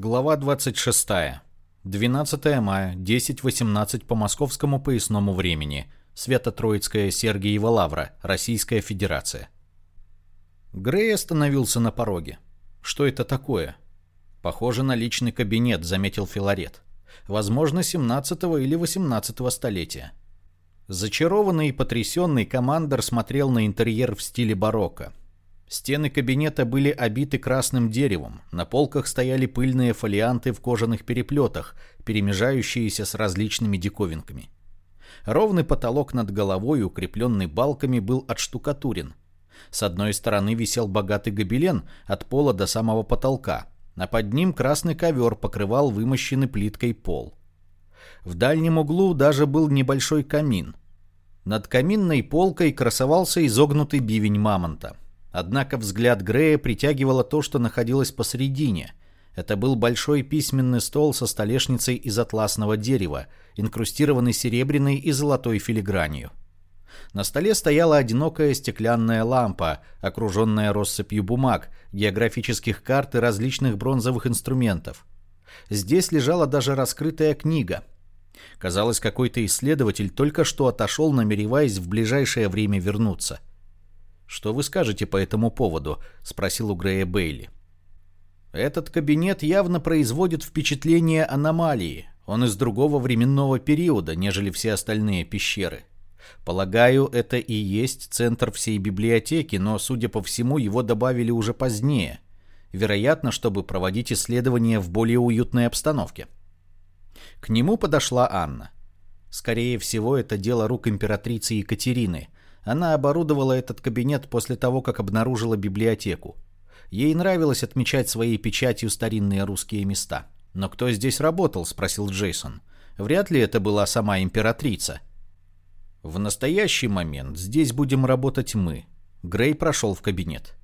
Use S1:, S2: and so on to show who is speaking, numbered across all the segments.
S1: Глава 26. 12 мая, 10.18 по московскому поясному времени. Свято-Троицкая Сергиева Лавра, Российская Федерация. Грей остановился на пороге. Что это такое? Похоже на личный кабинет, заметил Филарет. Возможно, 17 или 18 столетия. Зачарованный и потрясенный командор смотрел на интерьер в стиле барокко. Стены кабинета были обиты красным деревом, на полках стояли пыльные фолианты в кожаных переплетах, перемежающиеся с различными диковинками. Ровный потолок над головой, укрепленный балками, был отштукатурен. С одной стороны висел богатый гобелен от пола до самого потолка, а под ним красный ковер покрывал вымощенный плиткой пол. В дальнем углу даже был небольшой камин. Над каминной полкой красовался изогнутый бивень мамонта – Однако взгляд Грея притягивало то, что находилось посредине. Это был большой письменный стол со столешницей из атласного дерева, инкрустированный серебряной и золотой филигранью. На столе стояла одинокая стеклянная лампа, окруженная россыпью бумаг, географических карт и различных бронзовых инструментов. Здесь лежала даже раскрытая книга. Казалось, какой-то исследователь только что отошел, намереваясь в ближайшее время вернуться. «Что вы скажете по этому поводу?» — спросил у Грея Бейли. «Этот кабинет явно производит впечатление аномалии. Он из другого временного периода, нежели все остальные пещеры. Полагаю, это и есть центр всей библиотеки, но, судя по всему, его добавили уже позднее. Вероятно, чтобы проводить исследования в более уютной обстановке». К нему подошла Анна. Скорее всего, это дело рук императрицы Екатерины — она оборудовала этот кабинет после того, как обнаружила библиотеку. Ей нравилось отмечать своей печатью старинные русские места. «Но кто здесь работал?» – спросил Джейсон. «Вряд ли это была сама императрица». «В настоящий момент здесь будем работать мы». Грей прошел в кабинет.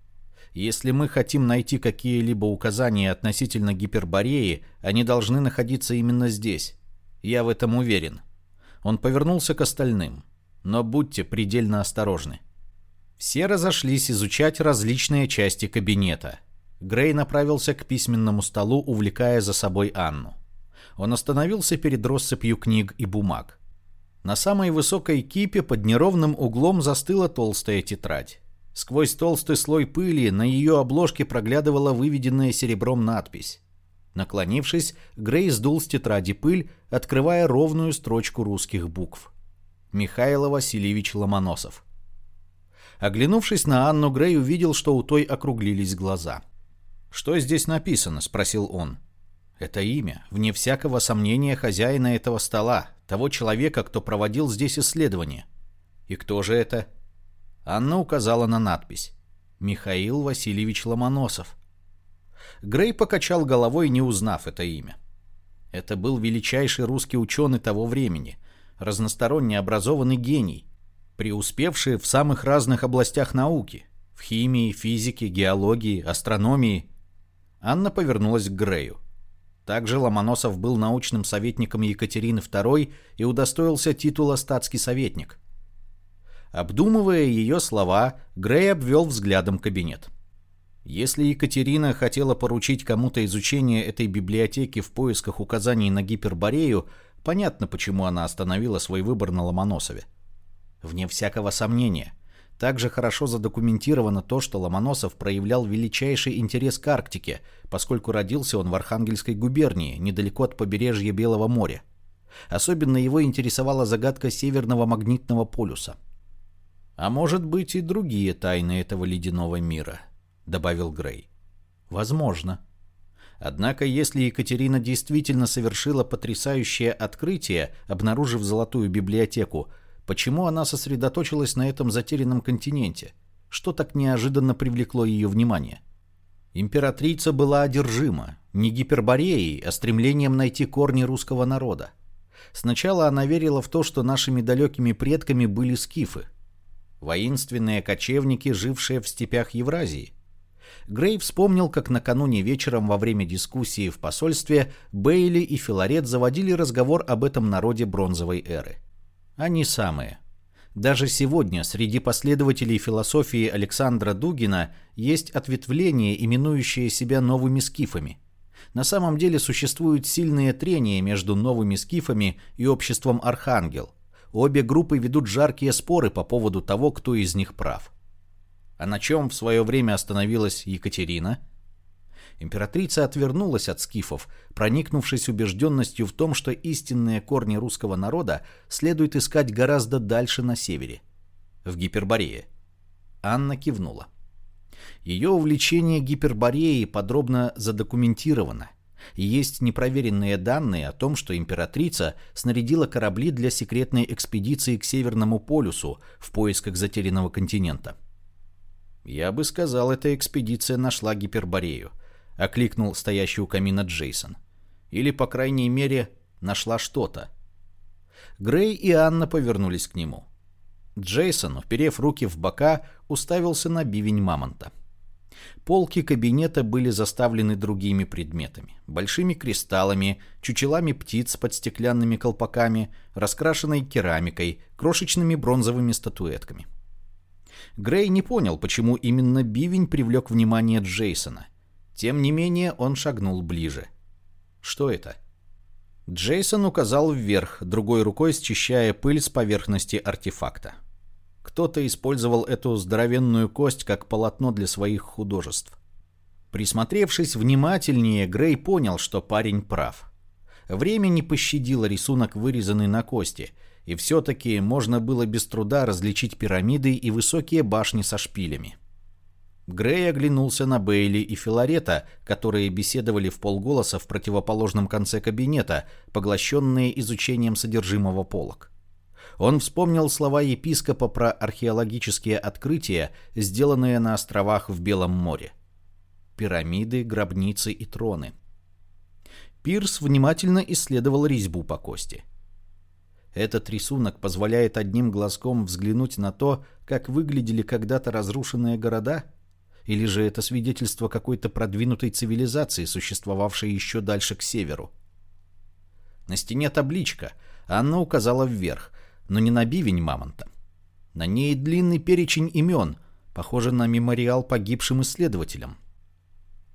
S1: «Если мы хотим найти какие-либо указания относительно гипербореи, они должны находиться именно здесь. Я в этом уверен». Он повернулся к остальным но будьте предельно осторожны. Все разошлись изучать различные части кабинета. Грей направился к письменному столу, увлекая за собой Анну. Он остановился перед россыпью книг и бумаг. На самой высокой кипе под неровным углом застыла толстая тетрадь. Сквозь толстый слой пыли на ее обложке проглядывала выведенная серебром надпись. Наклонившись, Грей сдул с тетради пыль, открывая ровную строчку русских букв. Михаил Васильевич Ломоносов. Оглянувшись на Анну, Грей увидел, что у той округлились глаза. «Что здесь написано?» – спросил он. «Это имя, вне всякого сомнения, хозяина этого стола, того человека, кто проводил здесь исследование. И кто же это?» Анна указала на надпись. «Михаил Васильевич Ломоносов». Грей покачал головой, не узнав это имя. Это был величайший русский ученый того времени, разносторонне образованный гений, преуспевший в самых разных областях науки – в химии, физике, геологии, астрономии. Анна повернулась к Грею. Также Ломоносов был научным советником Екатерины II и удостоился титула статский советник. Обдумывая ее слова, Грей обвел взглядом кабинет. Если Екатерина хотела поручить кому-то изучение этой библиотеки в поисках указаний на Гиперборею, Понятно, почему она остановила свой выбор на Ломоносове. Вне всякого сомнения. Также хорошо задокументировано то, что Ломоносов проявлял величайший интерес к Арктике, поскольку родился он в Архангельской губернии, недалеко от побережья Белого моря. Особенно его интересовала загадка Северного магнитного полюса. «А может быть и другие тайны этого ледяного мира», — добавил Грей. «Возможно», Однако, если Екатерина действительно совершила потрясающее открытие, обнаружив золотую библиотеку, почему она сосредоточилась на этом затерянном континенте? Что так неожиданно привлекло ее внимание? Императрица была одержима не гипербореей, а стремлением найти корни русского народа. Сначала она верила в то, что нашими далекими предками были скифы, воинственные кочевники, жившие в степях Евразии. Грей вспомнил, как накануне вечером во время дискуссии в посольстве Бейли и Филарет заводили разговор об этом народе бронзовой эры. Они самые. Даже сегодня среди последователей философии Александра Дугина есть ответвление, именующее себя новыми скифами. На самом деле существует сильное трение между новыми скифами и обществом Архангел. Обе группы ведут жаркие споры по поводу того, кто из них прав. А на чем в свое время остановилась Екатерина? Императрица отвернулась от скифов, проникнувшись убежденностью в том, что истинные корни русского народа следует искать гораздо дальше на севере, в Гиперборее. Анна кивнула. Ее увлечение гипербореей подробно задокументировано. Есть непроверенные данные о том, что императрица снарядила корабли для секретной экспедиции к Северному полюсу в поисках затерянного континента. «Я бы сказал, эта экспедиция нашла гиперборею», — окликнул стоящий у камина Джейсон. «Или, по крайней мере, нашла что-то». Грей и Анна повернулись к нему. Джейсон, уперев руки в бока, уставился на бивень мамонта. Полки кабинета были заставлены другими предметами. Большими кристаллами, чучелами птиц под стеклянными колпаками, раскрашенной керамикой, крошечными бронзовыми статуэтками. Грей не понял, почему именно бивень привлек внимание Джейсона. Тем не менее, он шагнул ближе. Что это? Джейсон указал вверх, другой рукой счищая пыль с поверхности артефакта. Кто-то использовал эту здоровенную кость как полотно для своих художеств. Присмотревшись внимательнее, Грей понял, что парень прав. Время не пощадило рисунок, вырезанный на кости, и все-таки можно было без труда различить пирамиды и высокие башни со шпилями. Грей оглянулся на Бейли и Филарета, которые беседовали в полголоса в противоположном конце кабинета, поглощенные изучением содержимого полок. Он вспомнил слова епископа про археологические открытия, сделанные на островах в Белом море. Пирамиды, гробницы и троны. Пирс внимательно исследовал резьбу по кости. Этот рисунок позволяет одним глазком взглянуть на то, как выглядели когда-то разрушенные города? Или же это свидетельство какой-то продвинутой цивилизации, существовавшей еще дальше к северу? На стене табличка. Анна указала вверх но не на бивень мамонта. На ней длинный перечень имен, похоже на мемориал погибшим исследователям.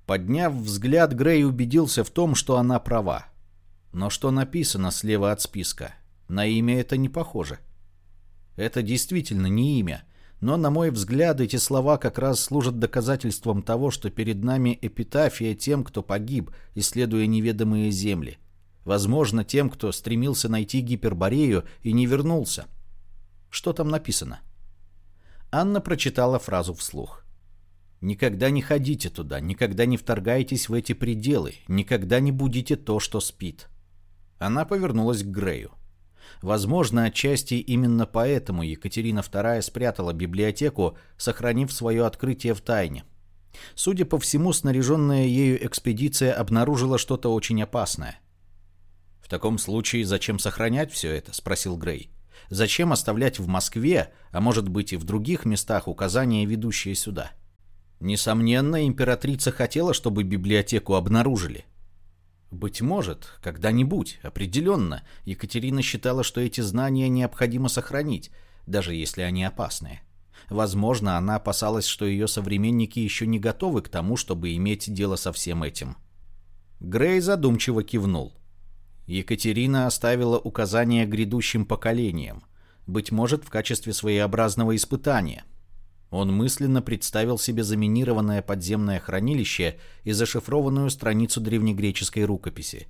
S1: Подняв взгляд, Грей убедился в том, что она права. Но что написано слева от списка? На имя это не похоже. Это действительно не имя, но, на мой взгляд, эти слова как раз служат доказательством того, что перед нами эпитафия тем, кто погиб, исследуя неведомые земли – Возможно, тем, кто стремился найти Гиперборею и не вернулся. Что там написано? Анна прочитала фразу вслух. «Никогда не ходите туда, никогда не вторгайтесь в эти пределы, никогда не будите то, что спит». Она повернулась к Грею. Возможно, отчасти именно поэтому Екатерина II спрятала библиотеку, сохранив свое открытие в тайне. Судя по всему, снаряженная ею экспедиция обнаружила что-то очень опасное – таком случае зачем сохранять все это?» – спросил Грей. «Зачем оставлять в Москве, а может быть и в других местах указания, ведущие сюда?» Несомненно, императрица хотела, чтобы библиотеку обнаружили. Быть может, когда-нибудь, определенно, Екатерина считала, что эти знания необходимо сохранить, даже если они опасные. Возможно, она опасалась, что ее современники еще не готовы к тому, чтобы иметь дело со всем этим. Грей задумчиво кивнул. Екатерина оставила указания грядущим поколениям, быть может, в качестве своеобразного испытания. Он мысленно представил себе заминированное подземное хранилище и зашифрованную страницу древнегреческой рукописи.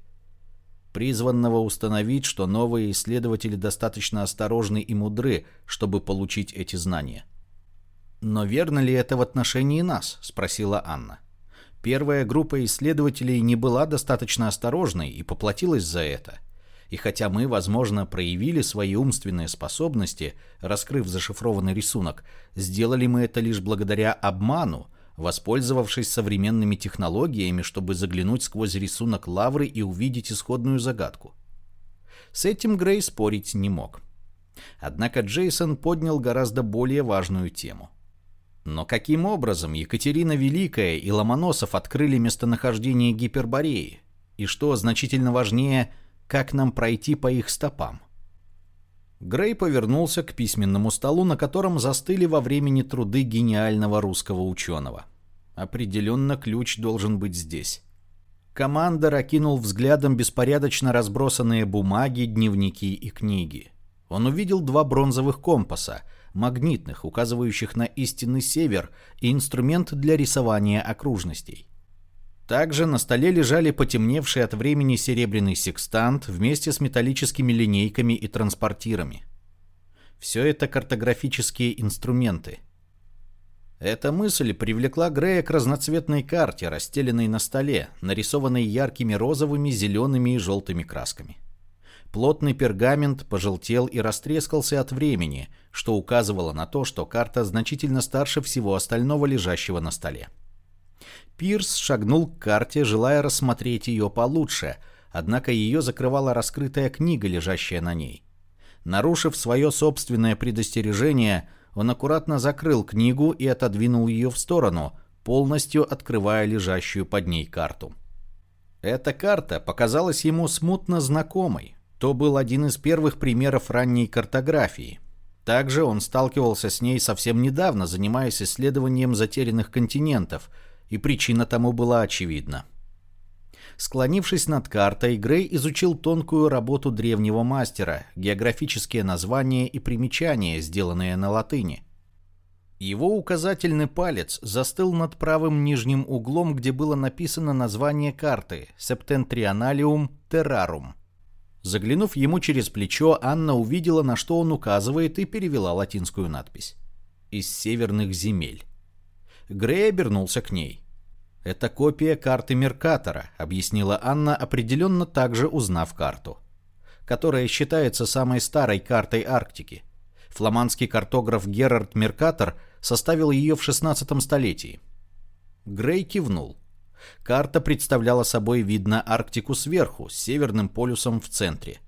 S1: Призванного установить, что новые исследователи достаточно осторожны и мудры, чтобы получить эти знания. «Но верно ли это в отношении нас?» – спросила Анна. – Первая группа исследователей не была достаточно осторожной и поплатилась за это. И хотя мы, возможно, проявили свои умственные способности, раскрыв зашифрованный рисунок, сделали мы это лишь благодаря обману, воспользовавшись современными технологиями, чтобы заглянуть сквозь рисунок лавры и увидеть исходную загадку. С этим Грей спорить не мог. Однако Джейсон поднял гораздо более важную тему – но каким образом Екатерина Великая и Ломоносов открыли местонахождение Гипербореи? И что значительно важнее, как нам пройти по их стопам? Грей повернулся к письменному столу, на котором застыли во времени труды гениального русского ученого. Определенно ключ должен быть здесь. Командор окинул взглядом беспорядочно разбросанные бумаги, дневники и книги. Он увидел два бронзовых компаса, магнитных, указывающих на истинный север, и инструмент для рисования окружностей. Также на столе лежали потемневший от времени серебряный секстант вместе с металлическими линейками и транспортирами. Все это картографические инструменты. Эта мысль привлекла Грея к разноцветной карте, расстеленной на столе, нарисованной яркими розовыми, зелеными и желтыми красками. Плотный пергамент пожелтел и растрескался от времени, что указывало на то, что карта значительно старше всего остального лежащего на столе. Пирс шагнул к карте, желая рассмотреть ее получше, однако ее закрывала раскрытая книга, лежащая на ней. Нарушив свое собственное предостережение, он аккуратно закрыл книгу и отодвинул ее в сторону, полностью открывая лежащую под ней карту. Эта карта показалась ему смутно знакомой. То был один из первых примеров ранней картографии. Также он сталкивался с ней совсем недавно, занимаясь исследованием затерянных континентов – и причина тому была очевидна. Склонившись над картой, Грей изучил тонкую работу древнего мастера, географические названия и примечания, сделанные на латыни. Его указательный палец застыл над правым нижним углом, где было написано название карты «Septentrionalium Terrarum». Заглянув ему через плечо, Анна увидела, на что он указывает, и перевела латинскую надпись. «Из северных земель». Грей обернулся к ней. «Это копия карты Меркатора», — объяснила Анна, определенно также узнав карту. «Которая считается самой старой картой Арктики. Фламандский картограф Герард Меркатор составил ее в 16 столетии». Грей кивнул. Карта представляла собой, видно, Арктику сверху, с северным полюсом в центре.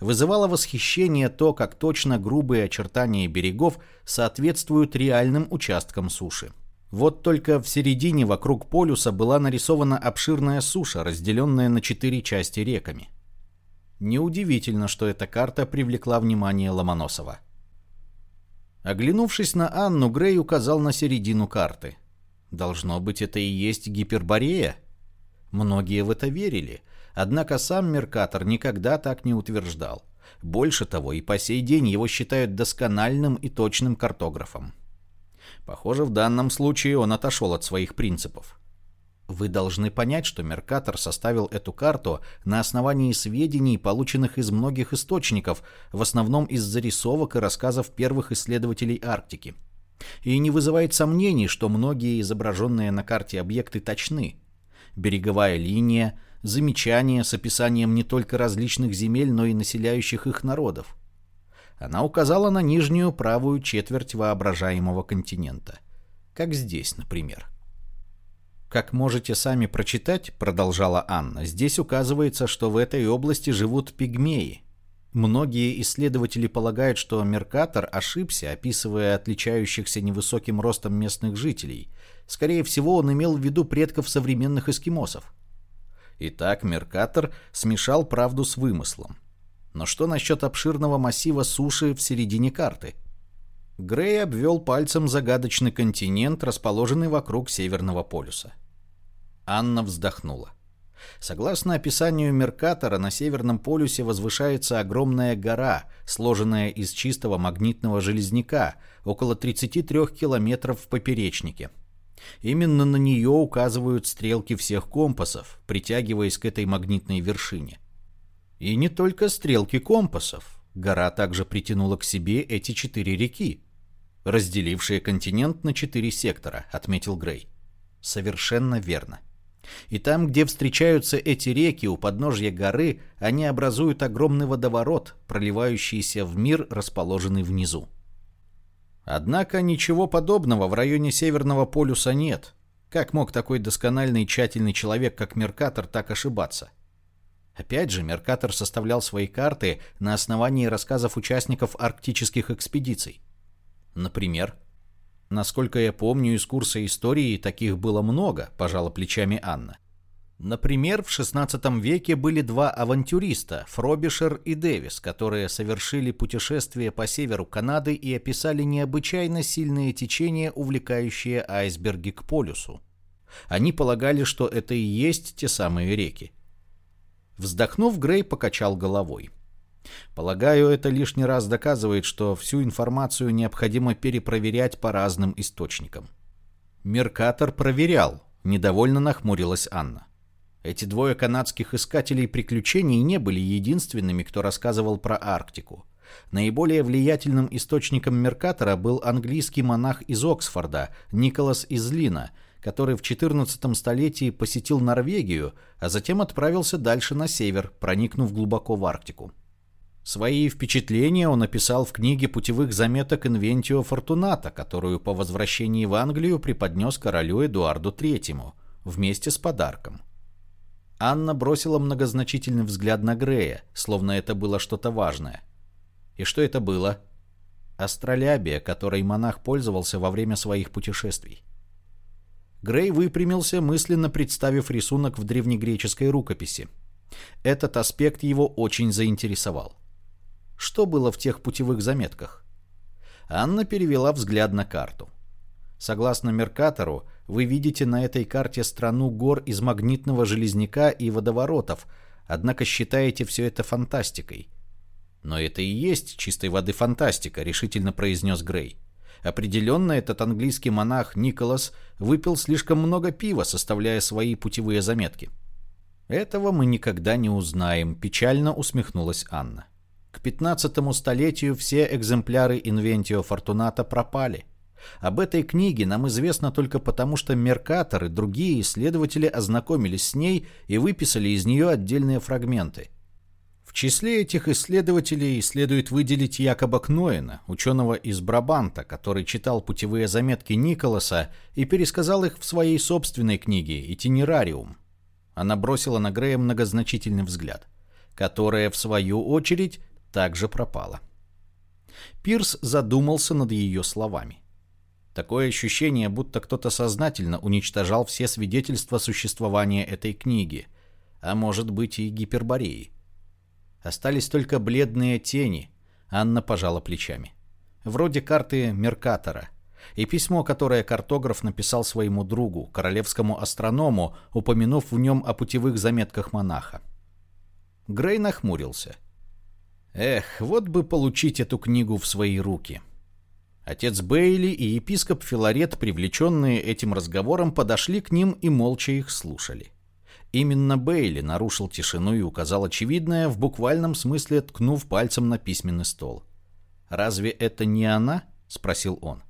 S1: Вызывало восхищение то, как точно грубые очертания берегов соответствуют реальным участкам суши. Вот только в середине вокруг полюса была нарисована обширная суша, разделенная на четыре части реками. Неудивительно, что эта карта привлекла внимание Ломоносова. Оглянувшись на Анну, Грей указал на середину карты. Должно быть, это и есть Гиперборея? Многие в это верили, однако сам Меркатор никогда так не утверждал. Больше того, и по сей день его считают доскональным и точным картографом. Похоже, в данном случае он отошел от своих принципов. Вы должны понять, что Меркатор составил эту карту на основании сведений, полученных из многих источников, в основном из зарисовок и рассказов первых исследователей Арктики. И не вызывает сомнений, что многие изображенные на карте объекты точны. Береговая линия, замечания с описанием не только различных земель, но и населяющих их народов. Она указала на нижнюю правую четверть воображаемого континента. Как здесь, например. Как можете сами прочитать, продолжала Анна, здесь указывается, что в этой области живут пигмеи. Многие исследователи полагают, что Меркатор ошибся, описывая отличающихся невысоким ростом местных жителей. Скорее всего, он имел в виду предков современных эскимосов. Итак, Меркатор смешал правду с вымыслом. Но что насчет обширного массива суши в середине карты? Грей обвел пальцем загадочный континент, расположенный вокруг Северного полюса. Анна вздохнула. Согласно описанию Меркатора, на Северном полюсе возвышается огромная гора, сложенная из чистого магнитного железняка, около 33 километров в поперечнике. Именно на нее указывают стрелки всех компасов, притягиваясь к этой магнитной вершине. И не только стрелки компасов. Гора также притянула к себе эти четыре реки, разделившие континент на четыре сектора, отметил Грей. Совершенно верно. И там, где встречаются эти реки у подножья горы, они образуют огромный водоворот, проливающийся в мир, расположенный внизу. Однако ничего подобного в районе Северного полюса нет. Как мог такой доскональный и тщательный человек, как Меркатор, так ошибаться? Опять же, Меркатор составлял свои карты на основании рассказов участников арктических экспедиций. Например, насколько я помню из курса истории, таких было много, пожала плечами Анна. Например, в XVI веке были два авантюриста, Фробишер и Дэвис, которые совершили путешествие по северу Канады и описали необычайно сильные течения, увлекающие айсберги к полюсу. Они полагали, что это и есть те самые реки. Вздохнув, Грей покачал головой. Полагаю, это лишний раз доказывает, что всю информацию необходимо перепроверять по разным источникам. Меркатор проверял, недовольно нахмурилась Анна. Эти двое канадских искателей приключений не были единственными, кто рассказывал про Арктику. Наиболее влиятельным источником Меркатора был английский монах из Оксфорда, Николас Излина, который в XIV столетии посетил Норвегию, а затем отправился дальше на север, проникнув глубоко в Арктику. Свои впечатления он описал в книге путевых заметок Инвентио Фортуната, которую по возвращении в Англию преподнес королю Эдуарду III вместе с подарком. Анна бросила многозначительный взгляд на Грея, словно это было что-то важное. И что это было? Астролябия, которой монах пользовался во время своих путешествий. Грей выпрямился, мысленно представив рисунок в древнегреческой рукописи. Этот аспект его очень заинтересовал. Что было в тех путевых заметках? Анна перевела взгляд на карту. Согласно Меркатору, вы видите на этой карте страну гор из магнитного железняка и водоворотов, однако считаете все это фантастикой. Но это и есть чистой воды фантастика, решительно произнес Грей. Определенно этот английский монах Николас выпил слишком много пива, составляя свои путевые заметки. Этого мы никогда не узнаем, печально усмехнулась Анна. К 15 столетию все экземпляры Инвентио Фортуната пропали. Об этой книге нам известно только потому, что Меркатор и другие исследователи ознакомились с ней и выписали из нее отдельные фрагменты. В числе этих исследователей следует выделить Якоба Кноена, ученого из Брабанта, который читал путевые заметки Николаса и пересказал их в своей собственной книге «Итинерариум». Она бросила на Грея многозначительный взгляд, которая, в свою очередь, также пропала. Пирс задумался над ее словами. Такое ощущение, будто кто-то сознательно уничтожал все свидетельства существования этой книги, а может быть и гипербореи. Остались только бледные тени, Анна пожала плечами. Вроде карты Меркатора и письмо, которое картограф написал своему другу, королевскому астроному, упомянув в нем о путевых заметках монаха. Грей нахмурился – Эх, вот бы получить эту книгу в свои руки. Отец Бейли и епископ Филарет, привлеченные этим разговором, подошли к ним и молча их слушали. Именно Бейли нарушил тишину и указал очевидное, в буквальном смысле ткнув пальцем на письменный стол. «Разве это не она?» — спросил он.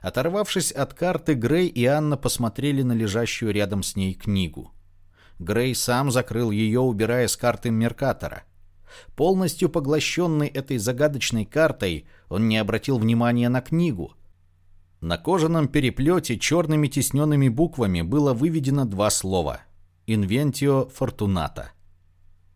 S1: Оторвавшись от карты, Грей и Анна посмотрели на лежащую рядом с ней книгу. Грей сам закрыл ее, убирая с карты Меркатора. Полностью поглощенный этой загадочной картой, он не обратил внимания на книгу. На кожаном переплете черными тисненными буквами было выведено два слова «Инвентио Фортуната».